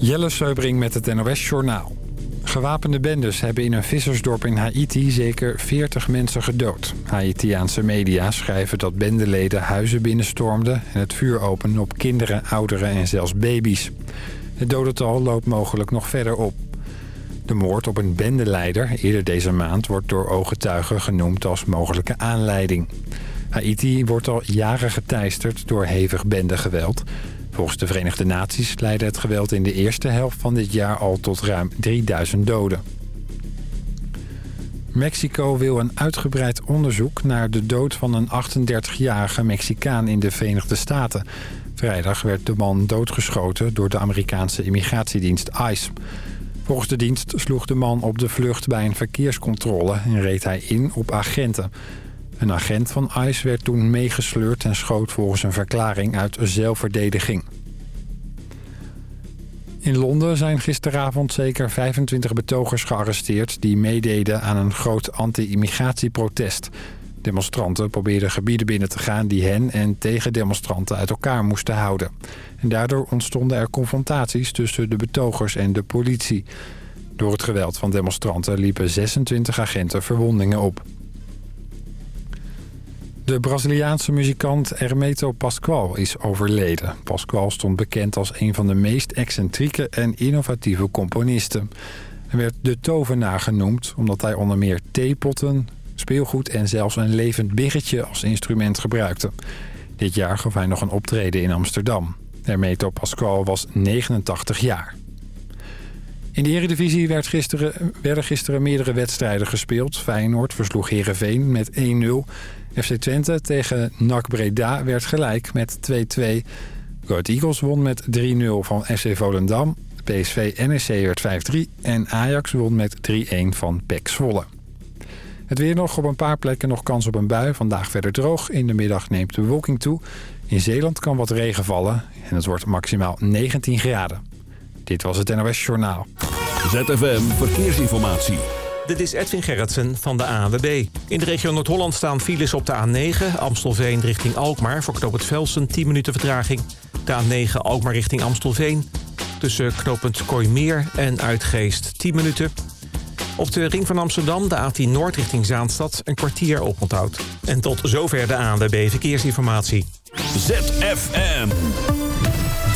Jelle Seubring met het NOS Journaal. Gewapende bendes hebben in een vissersdorp in Haiti zeker 40 mensen gedood. Haitiaanse media schrijven dat bendeleden huizen binnenstormden... en het vuur openden op kinderen, ouderen en zelfs baby's. Het dodental loopt mogelijk nog verder op. De moord op een bendeleider eerder deze maand wordt door ooggetuigen genoemd als mogelijke aanleiding. Haiti wordt al jaren geteisterd door hevig bendegeweld... Volgens de Verenigde Naties leidde het geweld in de eerste helft van dit jaar al tot ruim 3000 doden. Mexico wil een uitgebreid onderzoek naar de dood van een 38-jarige Mexicaan in de Verenigde Staten. Vrijdag werd de man doodgeschoten door de Amerikaanse immigratiedienst ICE. Volgens de dienst sloeg de man op de vlucht bij een verkeerscontrole en reed hij in op agenten. Een agent van ICE werd toen meegesleurd en schoot volgens een verklaring uit zelfverdediging. In Londen zijn gisteravond zeker 25 betogers gearresteerd... die meededen aan een groot anti-immigratieprotest. Demonstranten probeerden gebieden binnen te gaan... die hen en tegendemonstranten uit elkaar moesten houden. En daardoor ontstonden er confrontaties tussen de betogers en de politie. Door het geweld van demonstranten liepen 26 agenten verwondingen op. De Braziliaanse muzikant Hermeto Pascoal is overleden. Pascoal stond bekend als een van de meest excentrieke en innovatieve componisten. Hij werd de tovenaar genoemd omdat hij onder meer theepotten, speelgoed en zelfs een levend biggetje als instrument gebruikte. Dit jaar gaf hij nog een optreden in Amsterdam. Hermeto Pascoal was 89 jaar. In de Eredivisie werd gisteren, werden gisteren meerdere wedstrijden gespeeld. Feyenoord versloeg Heerenveen met 1-0... FC Twente tegen NAC Breda werd gelijk met 2-2. Goat Eagles won met 3-0 van FC Volendam. PSV NEC werd 5-3 en Ajax won met 3-1 van PEC Zwolle. Het weer nog op een paar plekken nog kans op een bui. Vandaag verder droog. In de middag neemt de bewolking toe. In Zeeland kan wat regen vallen en het wordt maximaal 19 graden. Dit was het NOS Journaal. ZFM Verkeersinformatie. Dit is Edwin Gerritsen van de ANWB. In de regio Noord-Holland staan files op de A9... Amstelveen richting Alkmaar voor knooppunt Velsen 10 minuten vertraging. De A9 Alkmaar richting Amstelveen. Tussen knooppunt Kooimeer en Uitgeest 10 minuten. Op de ring van Amsterdam, de A10 Noord richting Zaanstad... een kwartier oponthoud. En tot zover de ANWB Verkeersinformatie. ZFM.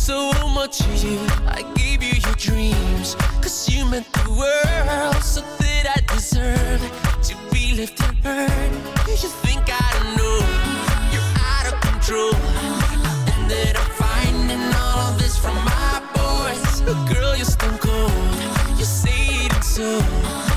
So much to you. I gave you your dreams, cause you meant the world. So that I deserve to be left and heard. You think I don't know you're out of control. I ended up finding all of this from my boys. Girl, you're stone cold. You say it so.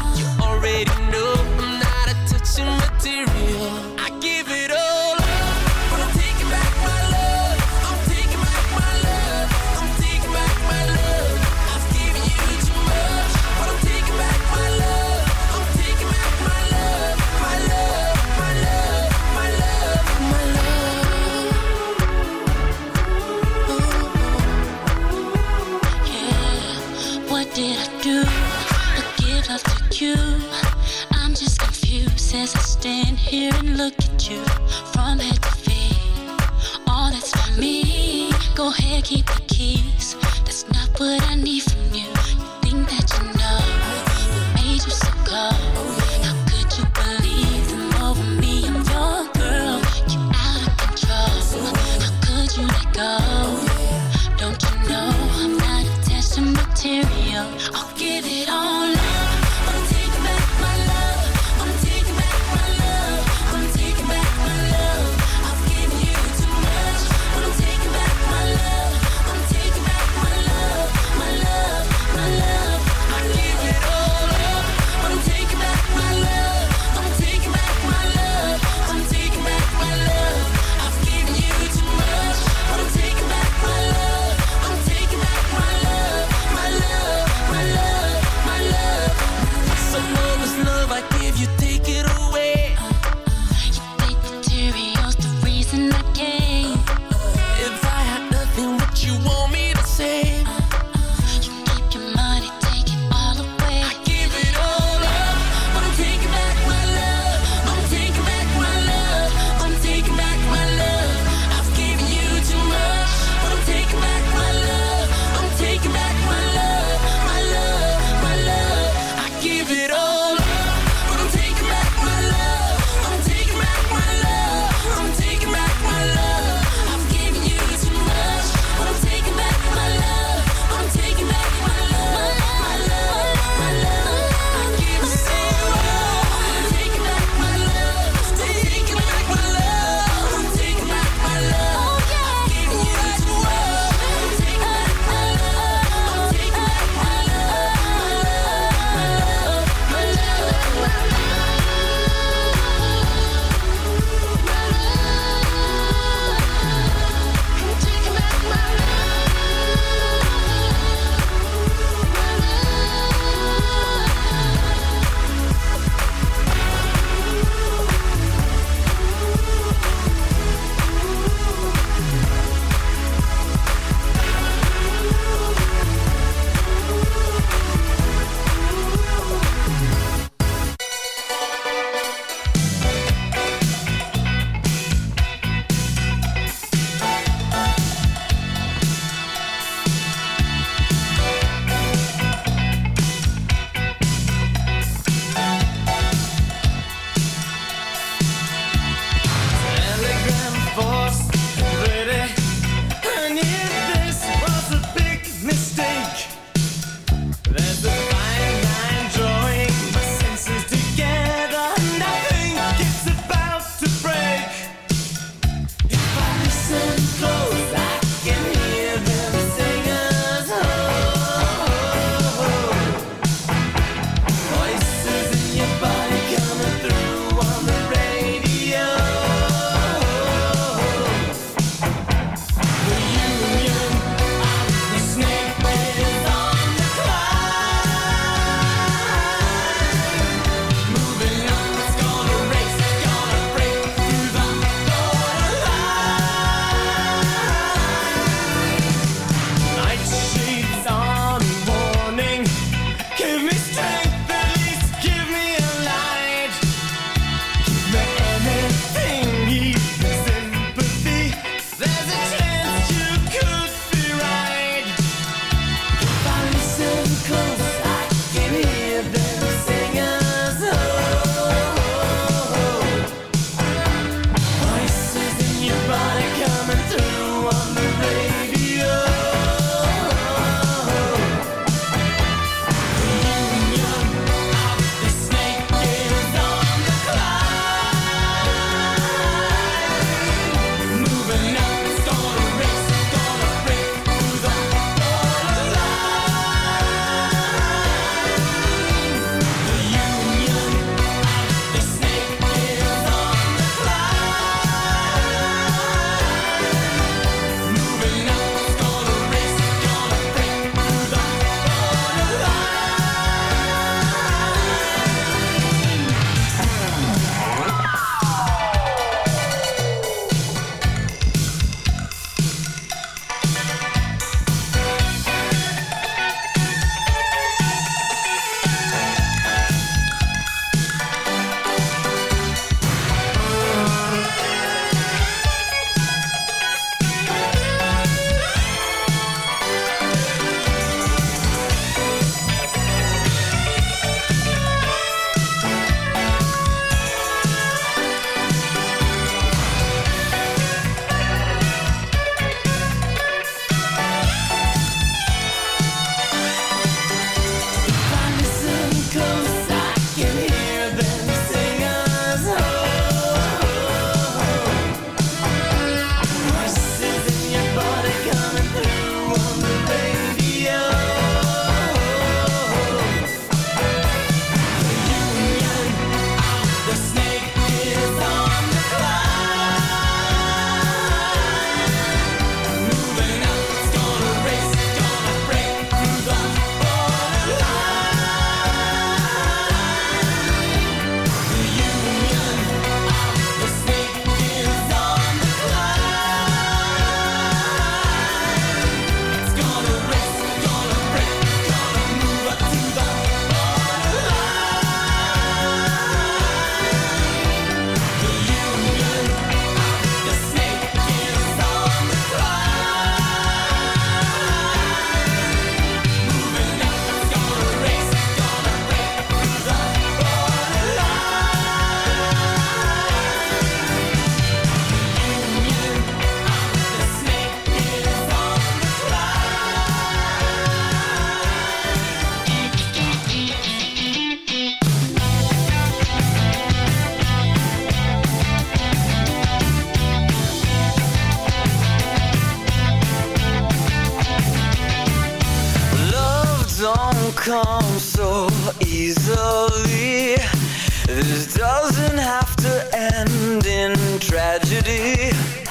tragedy.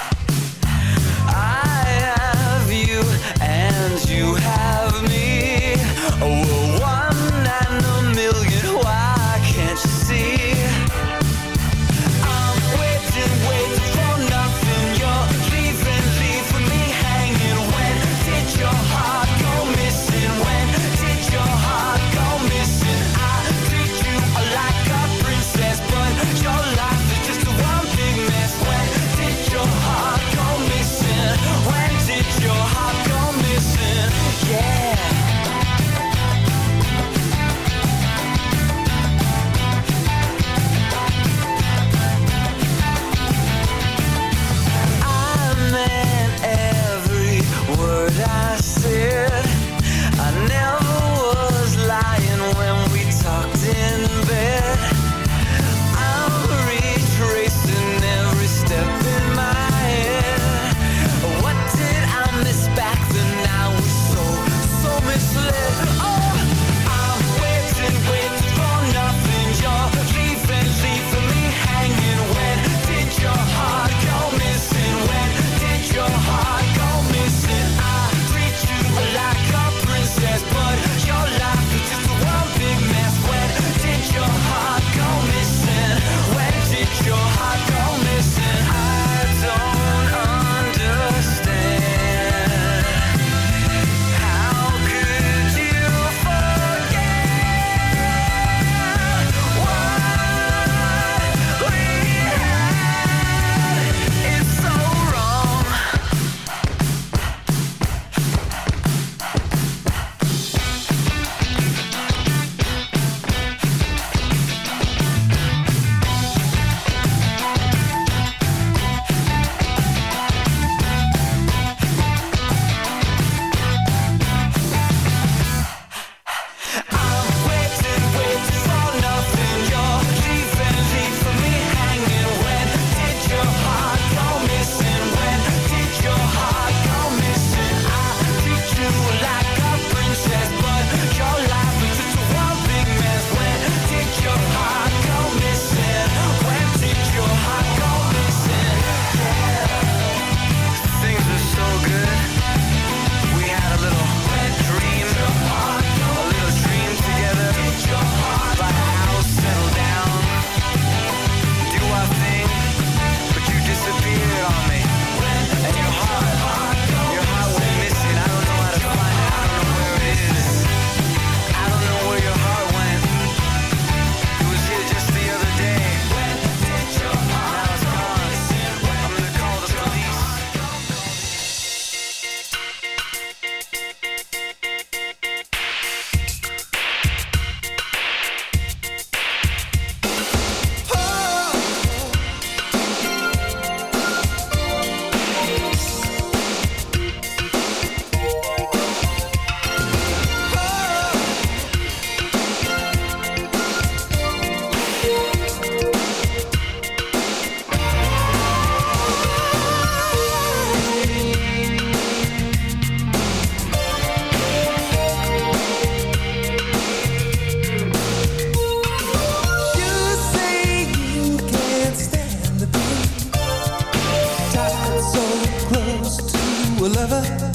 so close to a lover.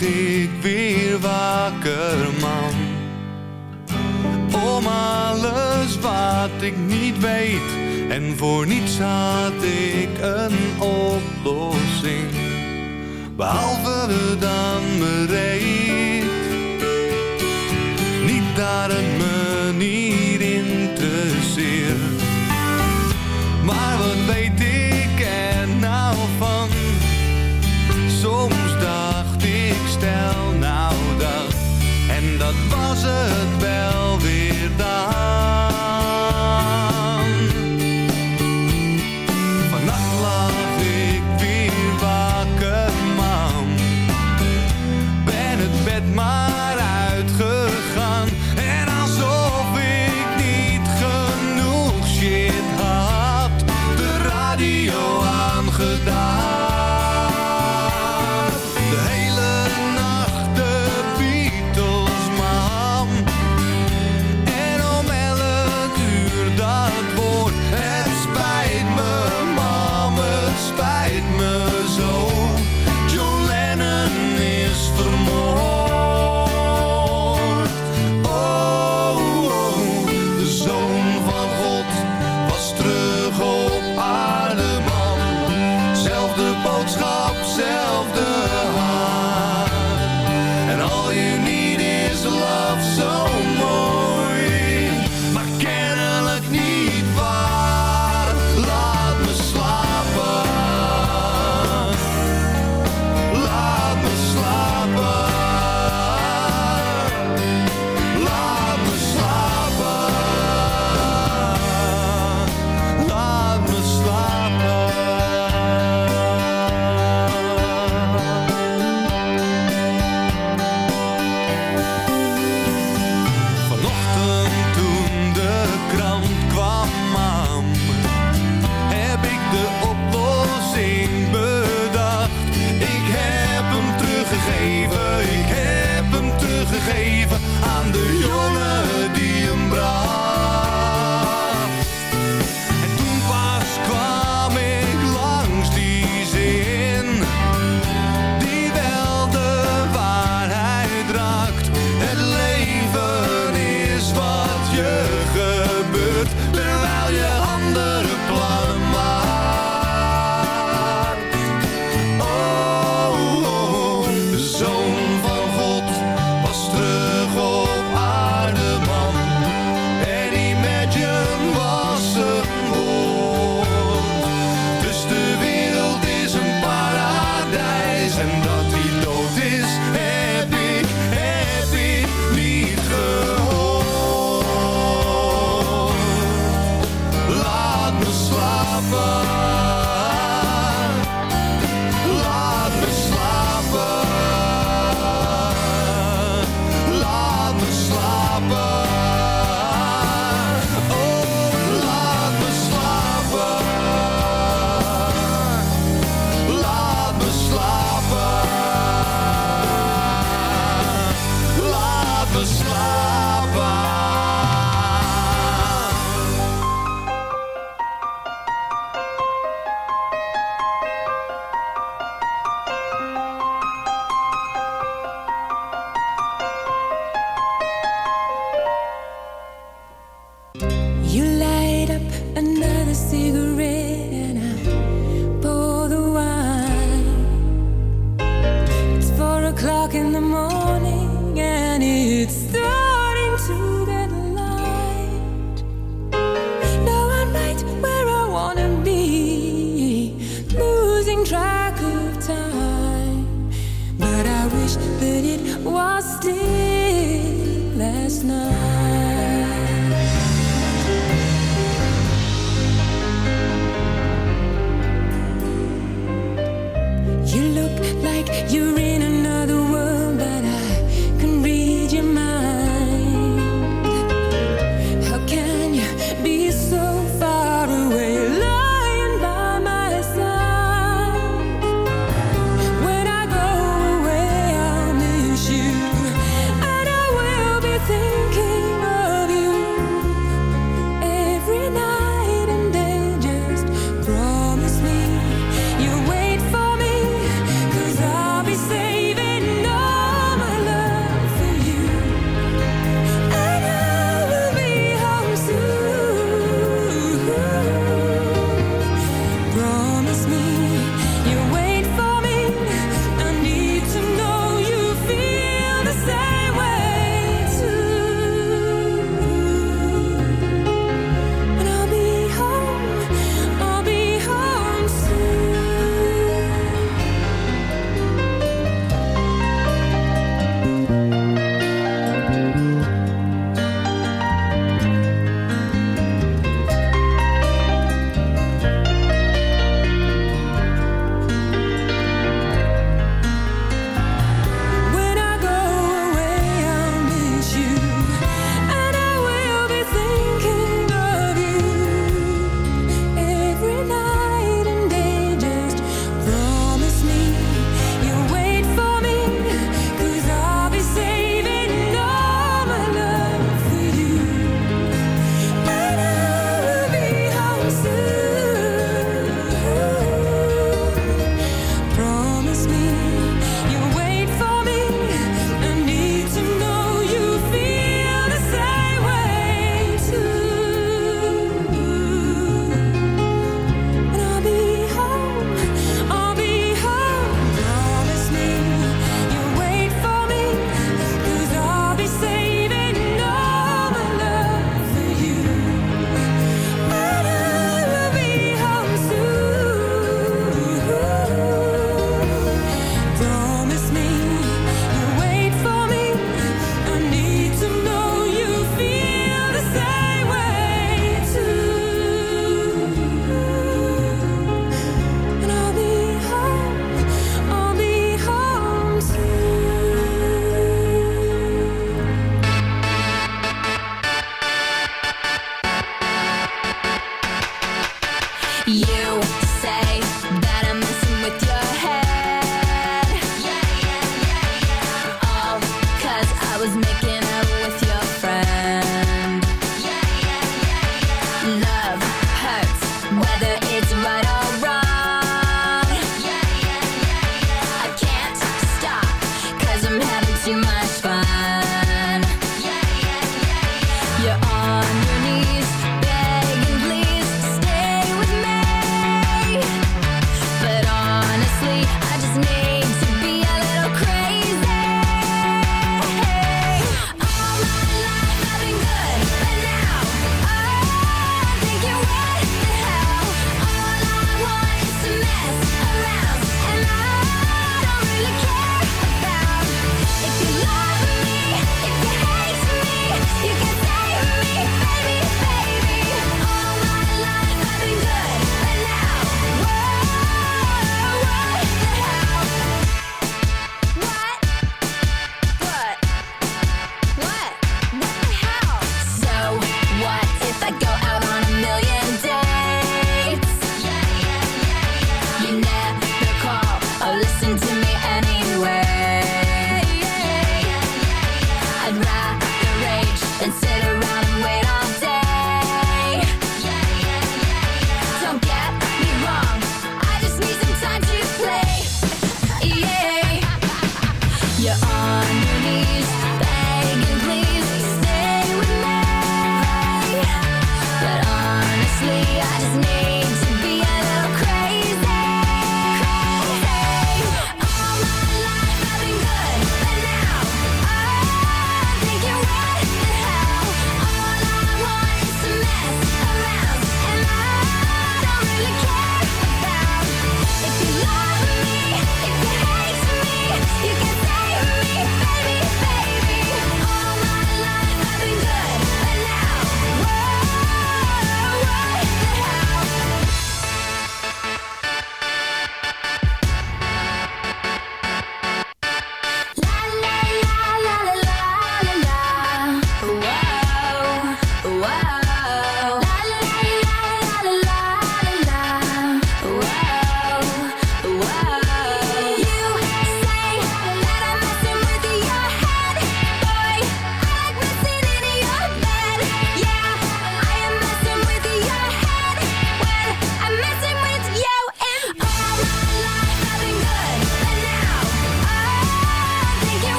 ik weer wakker, man. Om alles wat ik niet weet en voor niets had ik een oplossing. Behalve dan bereid.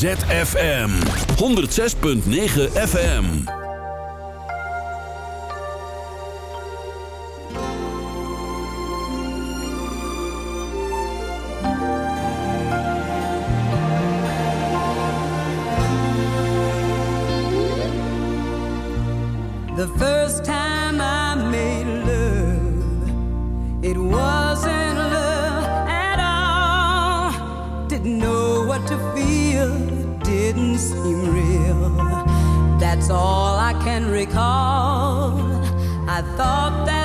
ZFM 106.9 FM. The first time I made love, it wasn't. That's all I can recall. I thought that.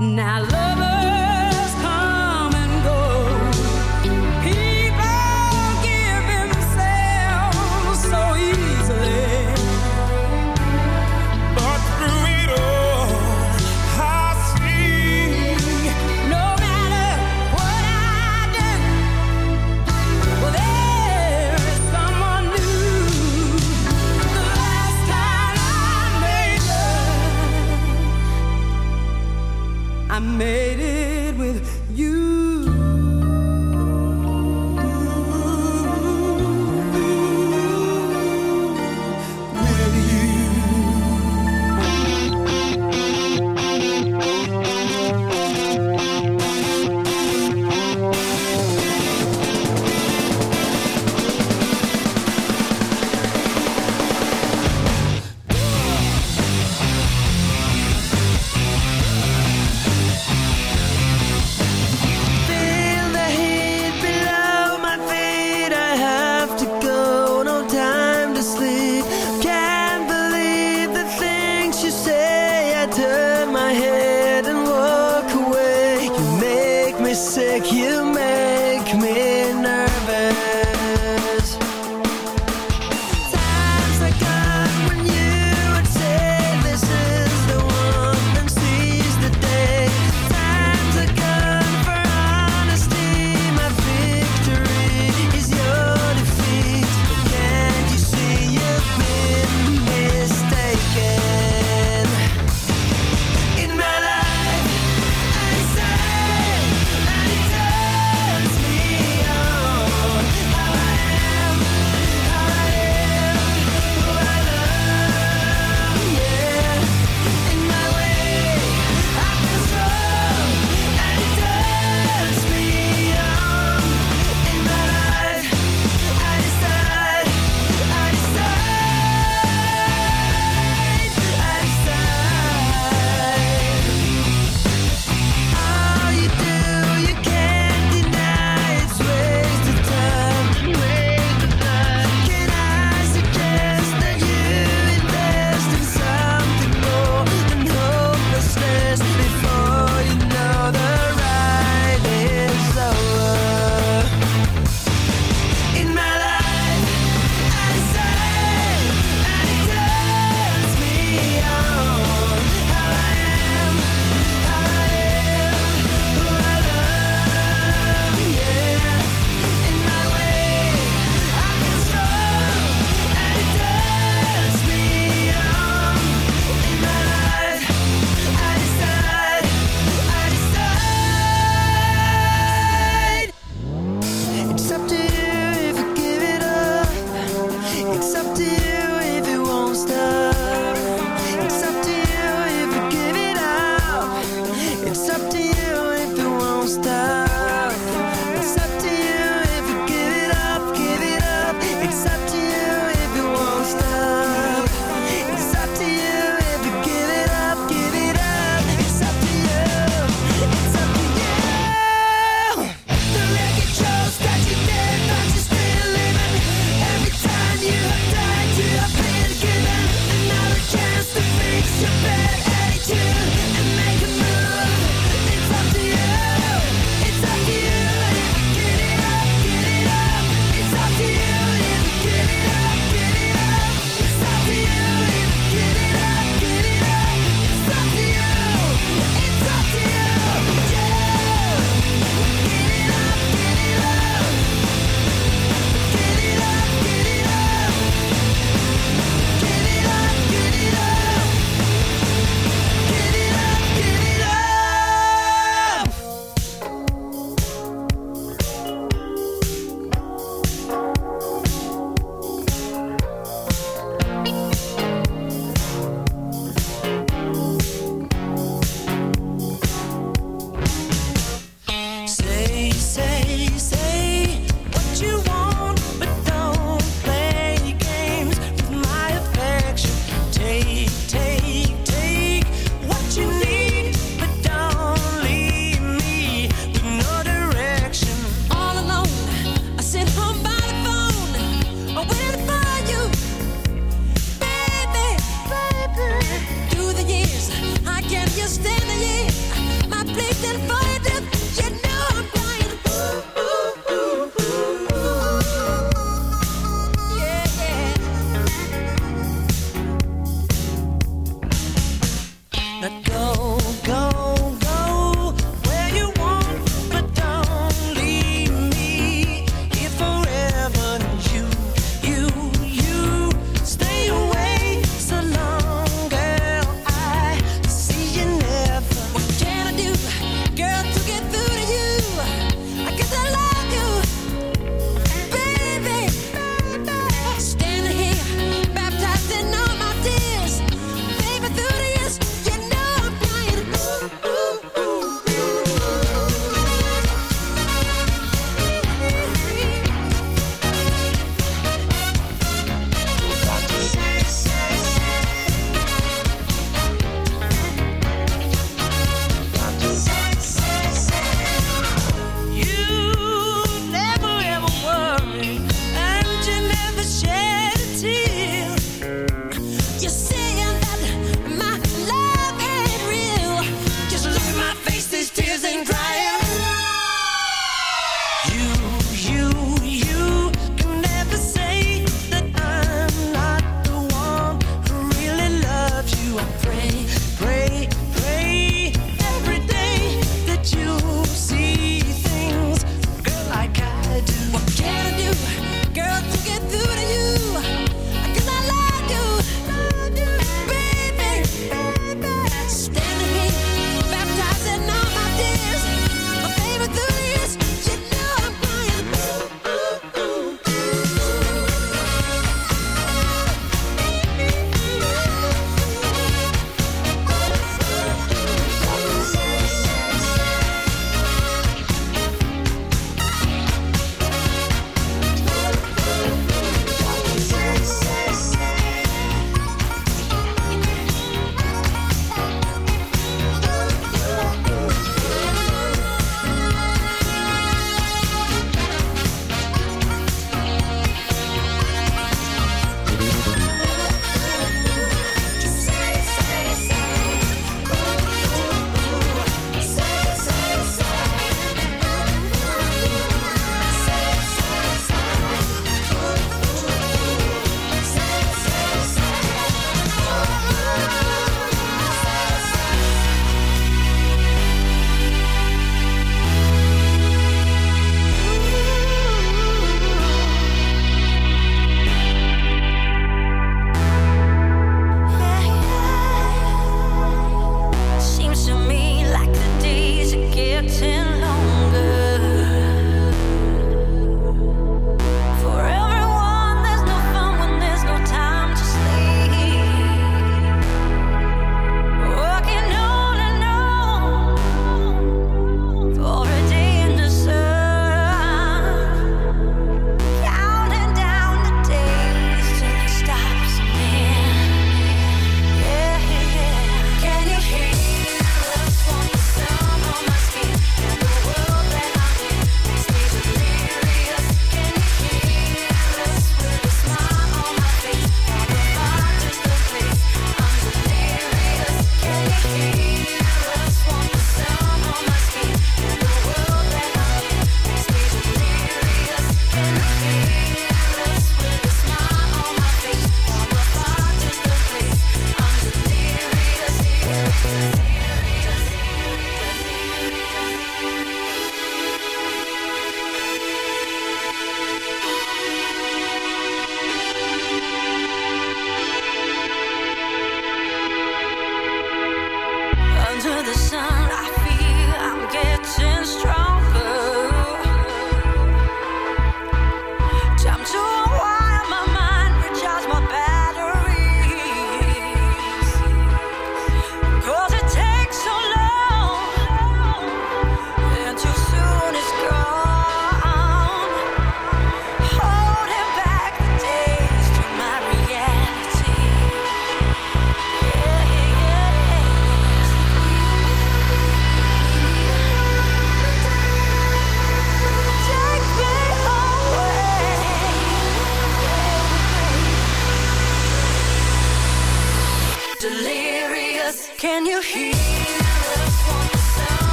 Now look.